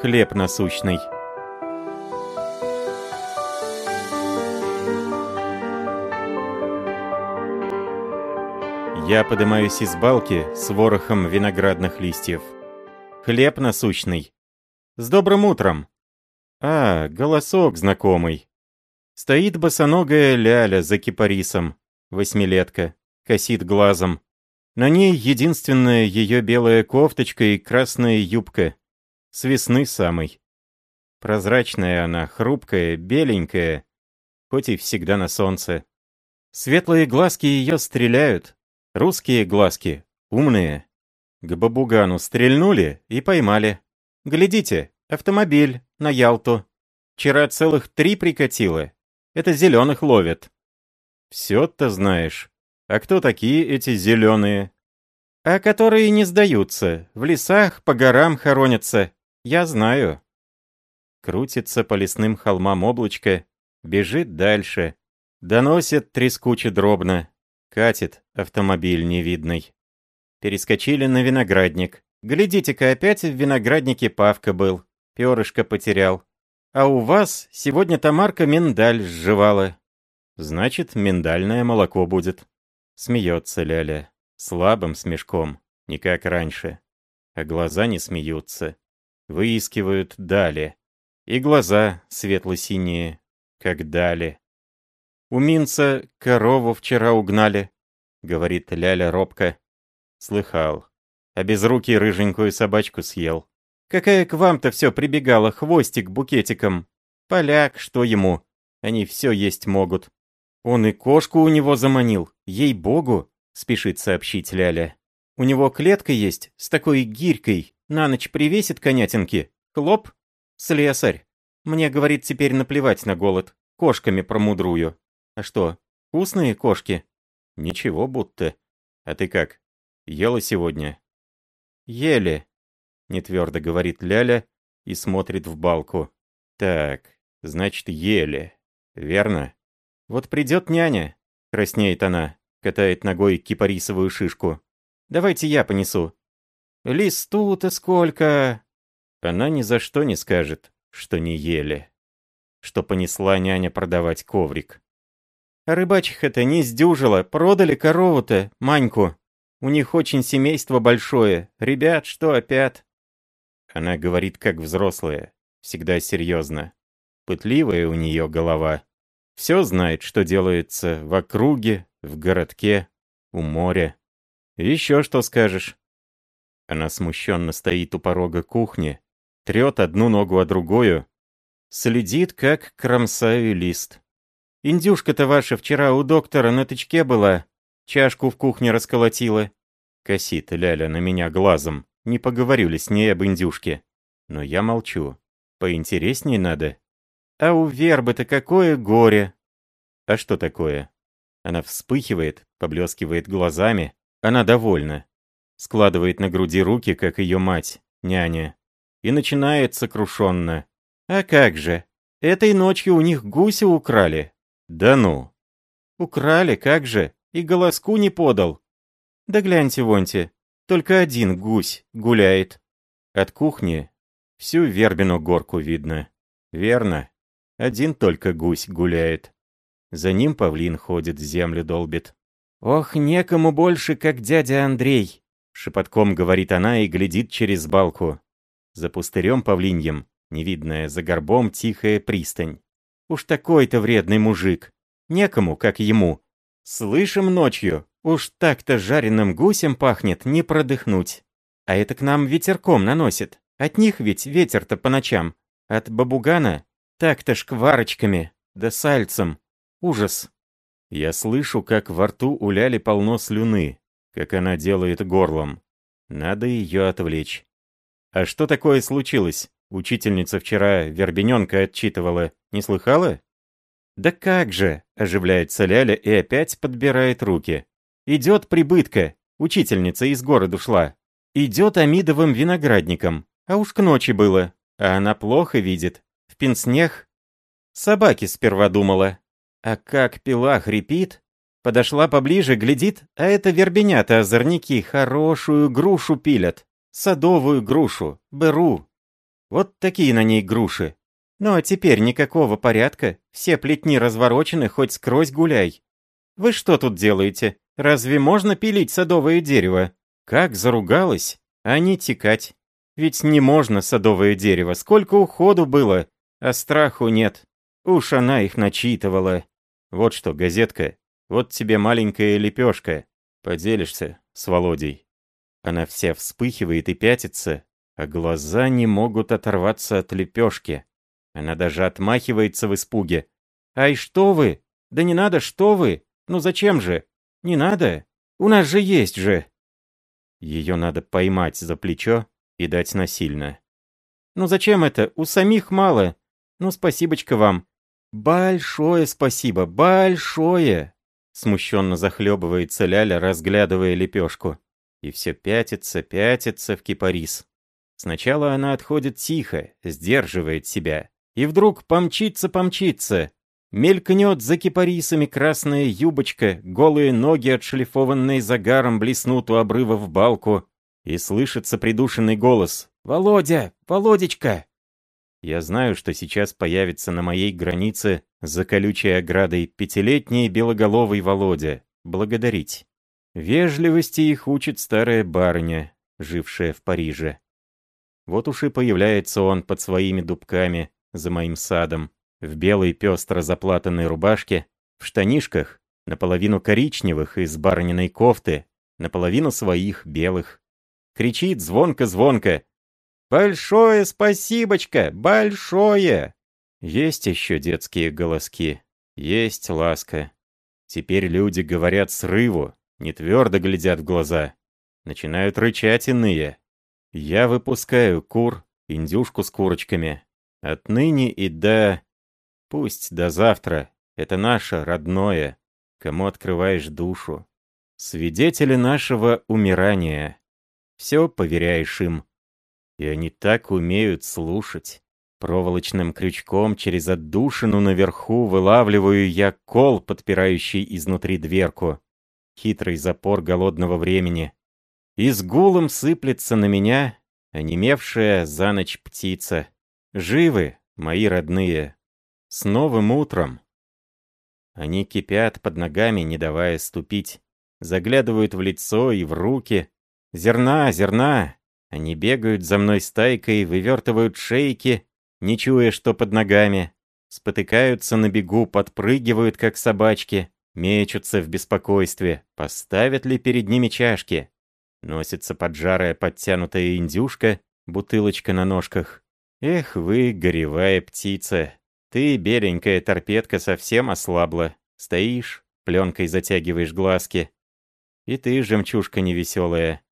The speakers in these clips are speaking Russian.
Хлеб насущный. Я поднимаюсь из балки с ворохом виноградных листьев. Хлеб насущный. С добрым утром. А, голосок знакомый. Стоит босоногая ляля за кипарисом, восьмилетка, косит глазом. На ней единственная ее белая кофточка и красная юбка. С весны самой. Прозрачная она, хрупкая, беленькая, хоть и всегда на солнце. Светлые глазки ее стреляют, русские глазки, умные. К бабугану стрельнули и поймали. Глядите, автомобиль на Ялту. Вчера целых три прикатило. Это зеленых ловят. Все-то знаешь. А кто такие эти зеленые? А которые не сдаются, в лесах по горам хоронятся. Я знаю. Крутится по лесным холмам облачко, бежит дальше. Доносит трескуче дробно. Катит автомобиль невидный. Перескочили на виноградник. Глядите-ка, опять в винограднике Павка был. Перышко потерял. А у вас сегодня Тамарка миндаль сживала. Значит, миндальное молоко будет. Смеется Ляля. Слабым смешком, не как раньше. А глаза не смеются. Выискивают дали. И глаза светло-синие, как дали. У Минца корову вчера угнали, говорит Ляля робко. Слыхал. А безрукий рыженькую собачку съел. Какая к вам-то все прибегала, хвостик букетиком. Поляк, что ему? Они все есть могут. Он и кошку у него заманил, ей-богу, спешит сообщить Ляля. У него клетка есть с такой гирькой, на ночь привесит конятинки. Хлоп, слесарь. Мне, говорит, теперь наплевать на голод, кошками промудрую. А что, вкусные кошки? Ничего будто. А ты как, ела сегодня? Ели, нетвердо говорит Ляля и смотрит в балку. Так, значит, ели. Верно? Вот придет няня, краснеет она, катает ногой кипарисовую шишку. Давайте я понесу. Листу-то сколько? Она ни за что не скажет, что не ели. Что понесла няня продавать коврик. А рыбачиха-то не сдюжила, продали корову-то, Маньку. У них очень семейство большое. Ребят, что опять? Она говорит, как взрослая, всегда серьезно. Пытливая у нее голова. Все знает, что делается в округе, в городке, у моря. Еще что скажешь? Она смущенно стоит у порога кухни, трет одну ногу о другую, следит, как кромсаю лист. Индюшка-то ваша вчера у доктора на тычке была, чашку в кухне расколотила. Косит Ляля на меня глазом, не поговорю ли с ней об индюшке. Но я молчу, поинтересней надо. А у вербы-то какое горе! А что такое? Она вспыхивает, поблескивает глазами. Она довольна. Складывает на груди руки, как ее мать, няня. И начинает сокрушенно. А как же? Этой ночью у них гуся украли. Да ну. Украли, как же? И голоску не подал. Да гляньте, воньте. Только один гусь гуляет. От кухни всю вербину горку видно. Верно. Один только гусь гуляет. За ним павлин ходит, землю долбит. «Ох, некому больше, как дядя Андрей!» Шепотком говорит она и глядит через балку. За пустырем павлиньем, невидная за горбом тихая пристань. Уж такой-то вредный мужик. Некому, как ему. Слышим ночью, уж так-то жареным гусем пахнет, не продыхнуть. А это к нам ветерком наносит. От них ведь ветер-то по ночам. От бабугана так-то шкварочками, да сальцем. Ужас. Я слышу, как во рту у Ляли полно слюны, как она делает горлом. Надо ее отвлечь. А что такое случилось? Учительница вчера вербененка отчитывала. Не слыхала? Да как же, оживляется Ляля и опять подбирает руки. Идет прибытка. Учительница из города шла. Идет Амидовым виноградником. А уж к ночи было. А она плохо видит. В пенснех. Собаки сперва думала, а как пила хрипит, подошла поближе, глядит, а это вербенята-озорники хорошую грушу пилят. Садовую грушу, беру. Вот такие на ней груши. Ну а теперь никакого порядка, все плетни разворочены, хоть скрозь гуляй. Вы что тут делаете? Разве можно пилить садовое дерево? Как заругалась, а не текать. Ведь не можно садовое дерево, сколько уходу было, а страху нет. Уж она их начитывала. Вот что, газетка, вот тебе маленькая лепешка. Поделишься с Володей. Она вся вспыхивает и пятится, а глаза не могут оторваться от лепешки. Она даже отмахивается в испуге. «Ай, что вы? Да не надо, что вы? Ну зачем же? Не надо? У нас же есть же!» Ее надо поймать за плечо и дать насильно. «Ну зачем это? У самих мало. Ну спасибочка вам. Большое спасибо, большое!» Смущенно захлебывается Ляля, разглядывая лепешку. И все пятится, пятится в кипарис. Сначала она отходит тихо, сдерживает себя. И вдруг помчится-помчится. Мелькнет за кипарисами красная юбочка, голые ноги, отшлифованные загаром, блеснут у обрыва в балку. И слышится придушенный голос «Володя! Володечка!» Я знаю, что сейчас появится на моей границе за колючей оградой пятилетний белоголовый Володя. Благодарить. Вежливости их учит старая барыня, жившая в Париже. Вот уж и появляется он под своими дубками за моим садом, в белой пестро заплатанной рубашке, в штанишках, наполовину коричневых из барыниной кофты, наполовину своих белых. Кричит звонко-звонко. «Большое спасибочка! Большое!» Есть еще детские голоски, есть ласка. Теперь люди говорят срыву, не твердо глядят в глаза. Начинают рычать иные. Я выпускаю кур, индюшку с курочками. Отныне и до... Пусть до завтра. Это наше родное. Кому открываешь душу. Свидетели нашего умирания. Все поверяешь им. И они так умеют слушать. Проволочным крючком через отдушину наверху вылавливаю я кол, подпирающий изнутри дверку. Хитрый запор голодного времени. И с гулом сыплется на меня онемевшая за ночь птица. Живы, мои родные. С новым утром. Они кипят под ногами, не давая ступить. Заглядывают в лицо и в руки. Зерна, зерна. Они бегают за мной стайкой, вывертывают шейки, не чуя, что под ногами. Спотыкаются на бегу, подпрыгивают, как собачки. Мечутся в беспокойстве. Поставят ли перед ними чашки? Носится поджарая подтянутая индюшка, бутылочка на ножках. Эх вы, горевая птица. Ты, беленькая торпедка, совсем ослабла. Стоишь, пленкой затягиваешь глазки. И ты, жемчужка невеселая.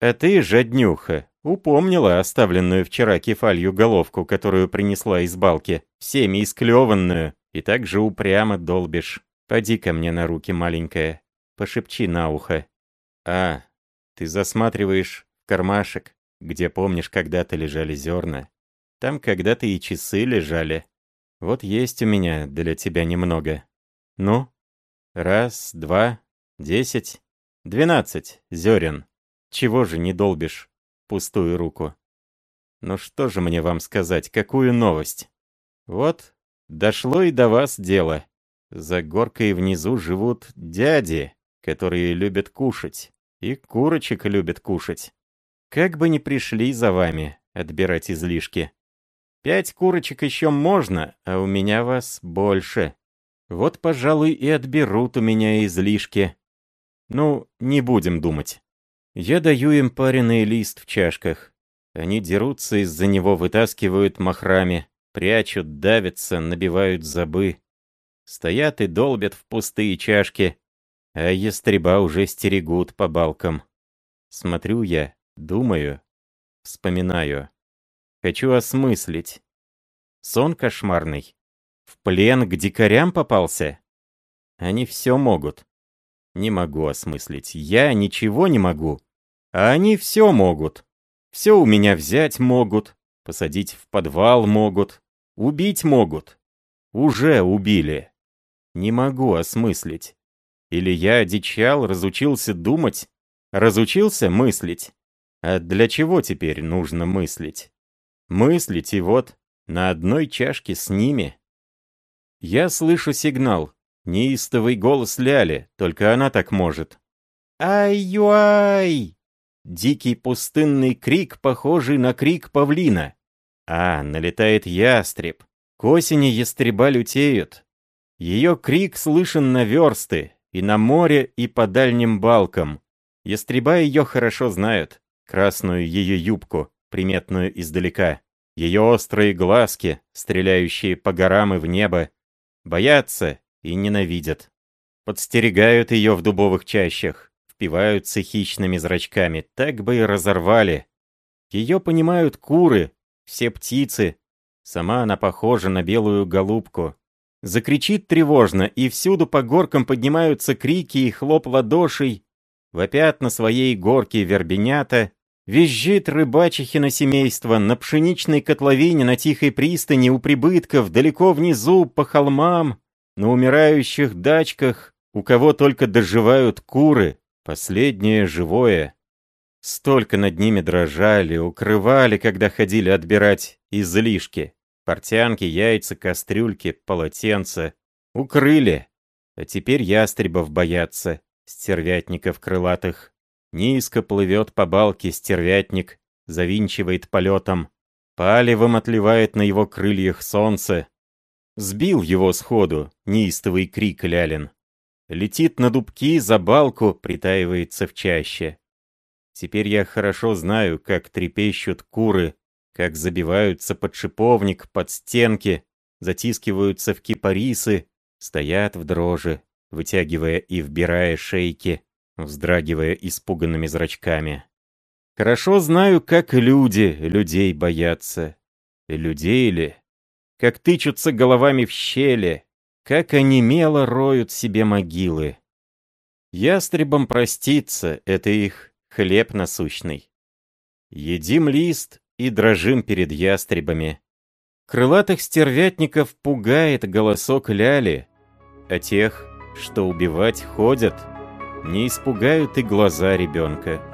А ты, жаднюха, упомнила оставленную вчера кефалью головку, которую принесла из балки, всеми исклеванную, и так же упрямо долбишь. Поди ко мне на руки, маленькая, пошепчи на ухо. А, ты засматриваешь в кармашек, где, помнишь, когда-то лежали зерна. Там когда-то и часы лежали. Вот есть у меня для тебя немного. Ну? Раз, два, десять, двенадцать зерен. Чего же не долбишь пустую руку? Ну что же мне вам сказать, какую новость? Вот, дошло и до вас дело. За горкой внизу живут дяди, которые любят кушать. И курочек любят кушать. Как бы ни пришли за вами отбирать излишки. Пять курочек еще можно, а у меня вас больше. Вот, пожалуй, и отберут у меня излишки. Ну, не будем думать. Я даю им пареный лист в чашках. Они дерутся из-за него, вытаскивают махрами, прячут, давятся, набивают забы. Стоят и долбят в пустые чашки, а ястреба уже стерегут по балкам. Смотрю я, думаю, вспоминаю. Хочу осмыслить. Сон кошмарный. В плен к дикарям попался? Они все могут. Не могу осмыслить. Я ничего не могу. А они все могут. Все у меня взять могут. Посадить в подвал могут. Убить могут. Уже убили. Не могу осмыслить. Или я одичал, разучился думать, разучился мыслить? А для чего теперь нужно мыслить? Мыслить и вот, на одной чашке с ними. Я слышу сигнал. Неистовый голос Ляли, только она так может. «Ай-юай!» Дикий пустынный крик, похожий на крик павлина. А, налетает ястреб. К осени ястреба лютеют. Ее крик слышен на версты, и на море, и по дальним балкам. Ястреба ее хорошо знают, красную ее юбку, приметную издалека. Ее острые глазки, стреляющие по горам и в небо, боятся и ненавидят. Подстерегают ее в дубовых чащах, впиваются хищными зрачками, так бы и разорвали. Ее понимают куры, все птицы. Сама она похожа на белую голубку. Закричит тревожно, и всюду по горкам поднимаются крики и хлоп ладошей. Вопят на своей горке вербенята, Визжит рыбачихино семейство на пшеничной котловине на тихой пристани у прибытков, далеко внизу, по холмам, на умирающих дачках, у кого только доживают куры, последнее живое. Столько над ними дрожали, укрывали, когда ходили отбирать излишки. Портянки, яйца, кастрюльки, полотенца. Укрыли. А теперь ястребов боятся, стервятников крылатых. Низко плывет по балке стервятник, завинчивает полетом. Палевым отливает на его крыльях солнце, Сбил его сходу, неистовый крик Лялин. Летит на дубки, за балку, притаивается в чаще. Теперь я хорошо знаю, как трепещут куры, как забиваются под шиповник, под стенки, затискиваются в кипарисы, стоят в дрожи, вытягивая и вбирая шейки, вздрагивая испуганными зрачками. Хорошо знаю, как люди людей боятся. Людей ли? Как тычутся головами в щели, как они мело роют себе могилы. Ястребам проститься — это их хлеб насущный. Едим лист и дрожим перед ястребами. Крылатых стервятников пугает голосок ляли, а тех, что убивать ходят, не испугают и глаза ребенка.